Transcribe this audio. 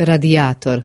radiator.